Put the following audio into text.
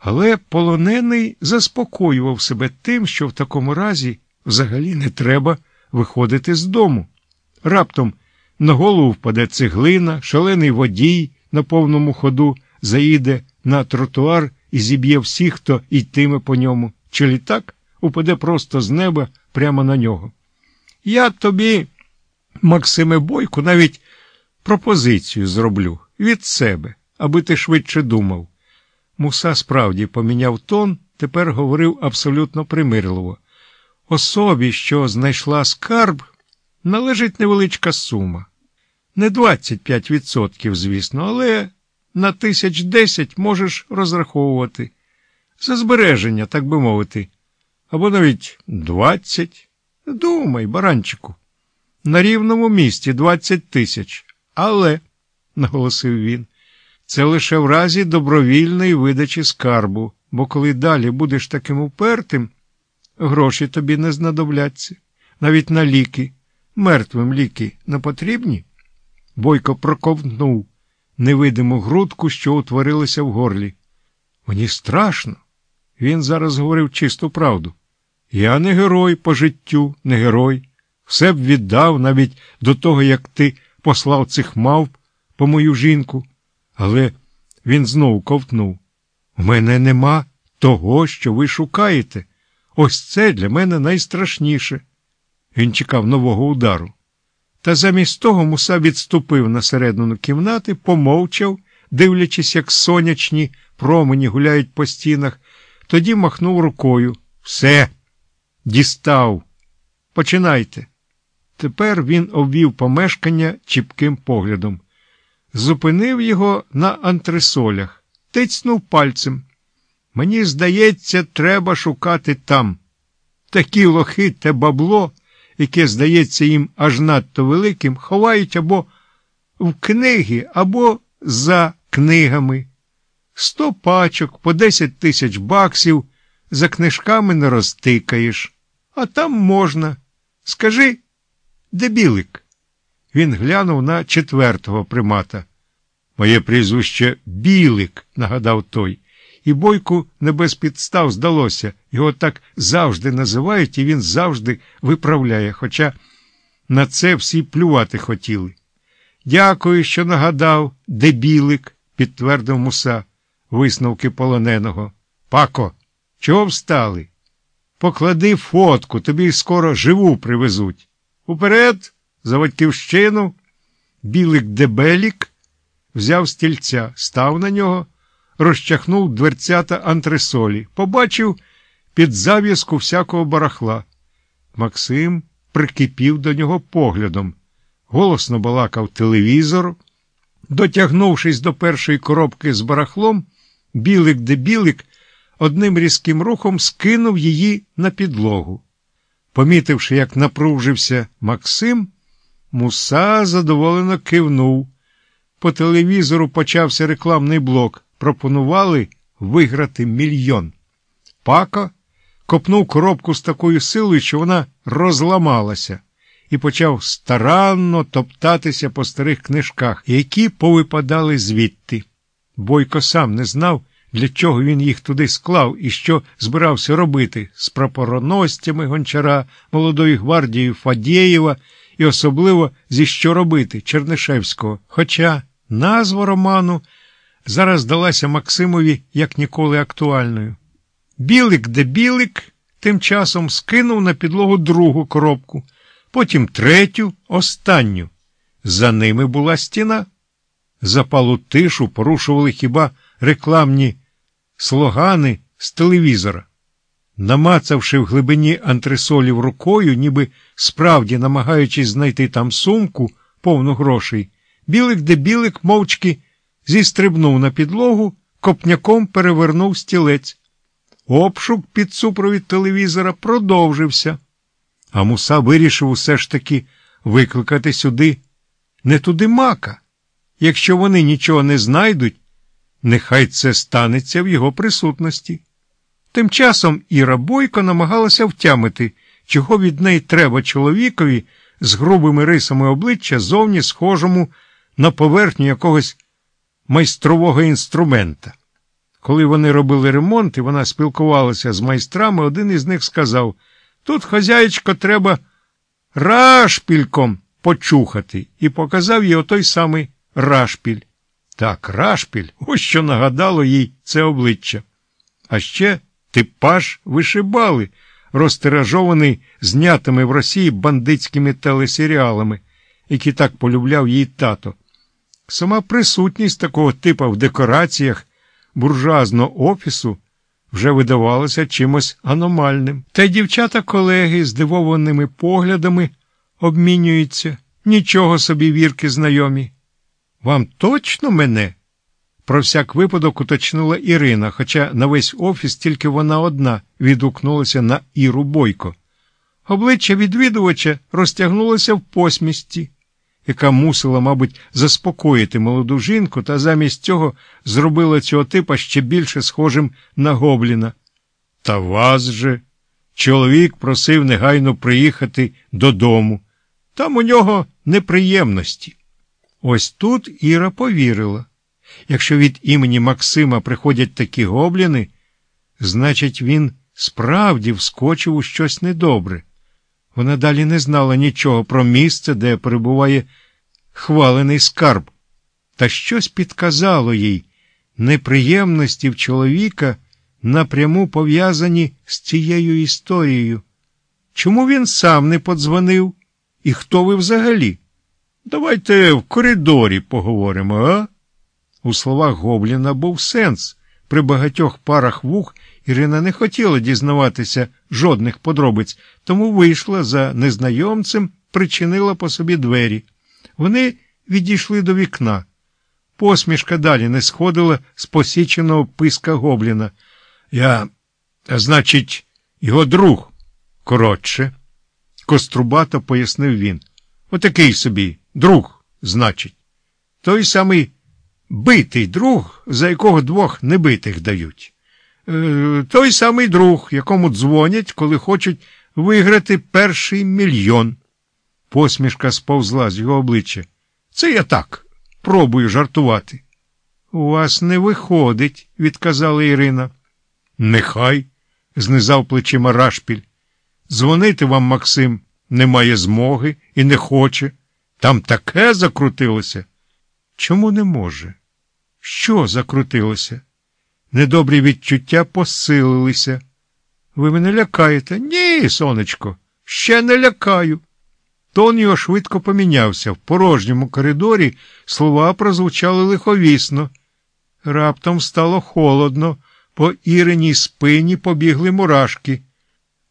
Але полонений заспокоював себе тим, що в такому разі взагалі не треба виходити з дому. Раптом на голову впаде цеглина, шалений водій на повному ходу заїде на тротуар і зіб'є всіх, хто йтиме по ньому, чи літак упаде просто з неба прямо на нього. Я тобі, Максиме Бойку, навіть пропозицію зроблю від себе, аби ти швидше думав. Муса справді поміняв тон, тепер говорив абсолютно примирливо. Особі, що знайшла скарб, належить невеличка сума. Не 25%, звісно, але на тисяч десять можеш розраховувати. За збереження, так би мовити. Або навіть двадцять. Думай, баранчику. На рівному місці двадцять тисяч. Але, наголосив він, це лише в разі добровільної видачі скарбу, бо коли далі будеш таким упертим, гроші тобі не знадобляться. Навіть на ліки, мертвим ліки не потрібні. Бойко проковтнув невидиму грудку, що утворилася в горлі. Мені страшно. Він зараз говорив чисту правду. Я не герой по життю, не герой. Все б віддав навіть до того, як ти послав цих мавп по мою жінку. Але він знову ковтнув. У мене нема того, що ви шукаєте. Ось це для мене найстрашніше. Він чекав нового удару. Та замість того муса відступив на середину кімнати, помовчав, дивлячись, як сонячні промені гуляють по стінах, тоді махнув рукою. Все, дістав. Починайте. Тепер він обвів помешкання чіпким поглядом. Зупинив його на антресолях, тицнув пальцем. Мені здається, треба шукати там. Такі лохи те бабло яке здається їм аж надто великим, ховають або в книги, або за книгами. Сто пачок по десять тисяч баксів за книжками не розтикаєш, а там можна. Скажи, де білик? Він глянув на четвертого примата. Моє прізвище Білик, нагадав той і бойку не без підстав здалося. Його так завжди називають, і він завжди виправляє, хоча на це всі плювати хотіли. Дякую, що нагадав, дебілик, підтвердив муса, висновки полоненого. Пако, чого встали? Поклади фотку, тобі скоро живу привезуть. Уперед, за батьківщину, білик дебелік взяв стільця, став на нього розчахнув дверцята антресолі, побачив під зав'язку всякого барахла. Максим прикипів до нього поглядом, голосно балакав телевізор. Дотягнувшись до першої коробки з барахлом, білик де білик одним різким рухом скинув її на підлогу. Помітивши, як напружився Максим, муса задоволено кивнув. По телевізору почався рекламний блок пропонували виграти мільйон. Пако копнув коробку з такою силою, що вона розламалася, і почав старанно топтатися по старих книжках, які повипадали звідти. Бойко сам не знав, для чого він їх туди склав і що збирався робити з прапороносцями гончара, молодої гвардії Фадєєва і особливо зі що робити Чернишевського. Хоча назва роману зараз здалася Максимові як ніколи актуальною. Білик де білик тим часом скинув на підлогу другу коробку, потім третю, останню. За ними була стіна. Запалу тишу порушували хіба рекламні слогани з телевізора. Намацавши в глибині антресолів рукою, ніби справді намагаючись знайти там сумку, повну грошей, білик де білик мовчки зістрибнув на підлогу, копняком перевернув стілець. Обшук під супровід телевізора продовжився, а муса вирішив усе ж таки викликати сюди не туди мака. Якщо вони нічого не знайдуть, нехай це станеться в його присутності. Тим часом Іра Бойко намагалася втямити, чого від неї треба чоловікові з грубими рисами обличчя зовні схожому на поверхню якогось майстрового інструмента. Коли вони робили ремонт і вона спілкувалася з майстрами, один із них сказав Тут, хазяєчко, треба рашпільком почухати, і показав їй отой самий рашпіль. Так, рашпіль, ось що нагадало їй це обличчя. А ще типаж вишибали, розтиражований знятими в Росії бандитськими телесеріалами, які так полюбляв її тато. Сама присутність такого типа в декораціях буржуазного офісу вже видавалося чимось аномальним. Та й дівчата-колеги здивованими поглядами обмінюються. Нічого собі вірки знайомі. Вам точно мене? Про всяк випадок уточнила Ірина, хоча на весь офіс тільки вона одна відгукнулася на Іру Бойко. Обличчя відвідувача розтягнулося в посмісті, яка мусила, мабуть, заспокоїти молоду жінку, та замість цього зробила цього типа ще більше схожим на гобліна. Та вас же. Чоловік просив негайно приїхати додому. Там у нього неприємності. Ось тут Іра повірила. Якщо від імені Максима приходять такі гобліни, значить, він справді вскочив у щось недобре. Вона далі не знала нічого про місце, де перебуває хвалений скарб, та щось підказало їй неприємності в чоловіка напряму пов'язані з цією історією. Чому він сам не подзвонив? І хто ви взагалі? Давайте в коридорі поговоримо, а? У словах Гобліна був сенс. При багатьох парах вух Ірина не хотіла дізнаватися жодних подробиць, тому вийшла за незнайомцем, причинила по собі двері. Вони відійшли до вікна. Посмішка далі не сходила з посіченого писка Гобліна. Я, значить, його друг коротше, кострубато пояснив він. Отакий собі друг, значить. Той самий битий друг, за якого двох небитих дають. Е, той самий друг, якому дзвонять, коли хочуть виграти перший мільйон. Посмішка сповзла з його обличчя. Це я так, пробую жартувати. У вас не виходить, відказала Ірина. Нехай, знизав плечима Рашпіль. Дзвонити вам, Максим, немає змоги і не хоче. Там таке закрутилося. Чому не може? Що закрутилося? Недобрі відчуття посилилися. Ви мене лякаєте? Ні, сонечко, ще не лякаю. Тон його швидко помінявся. В порожньому коридорі слова прозвучали лиховісно. Раптом стало холодно, по іриній спині побігли мурашки.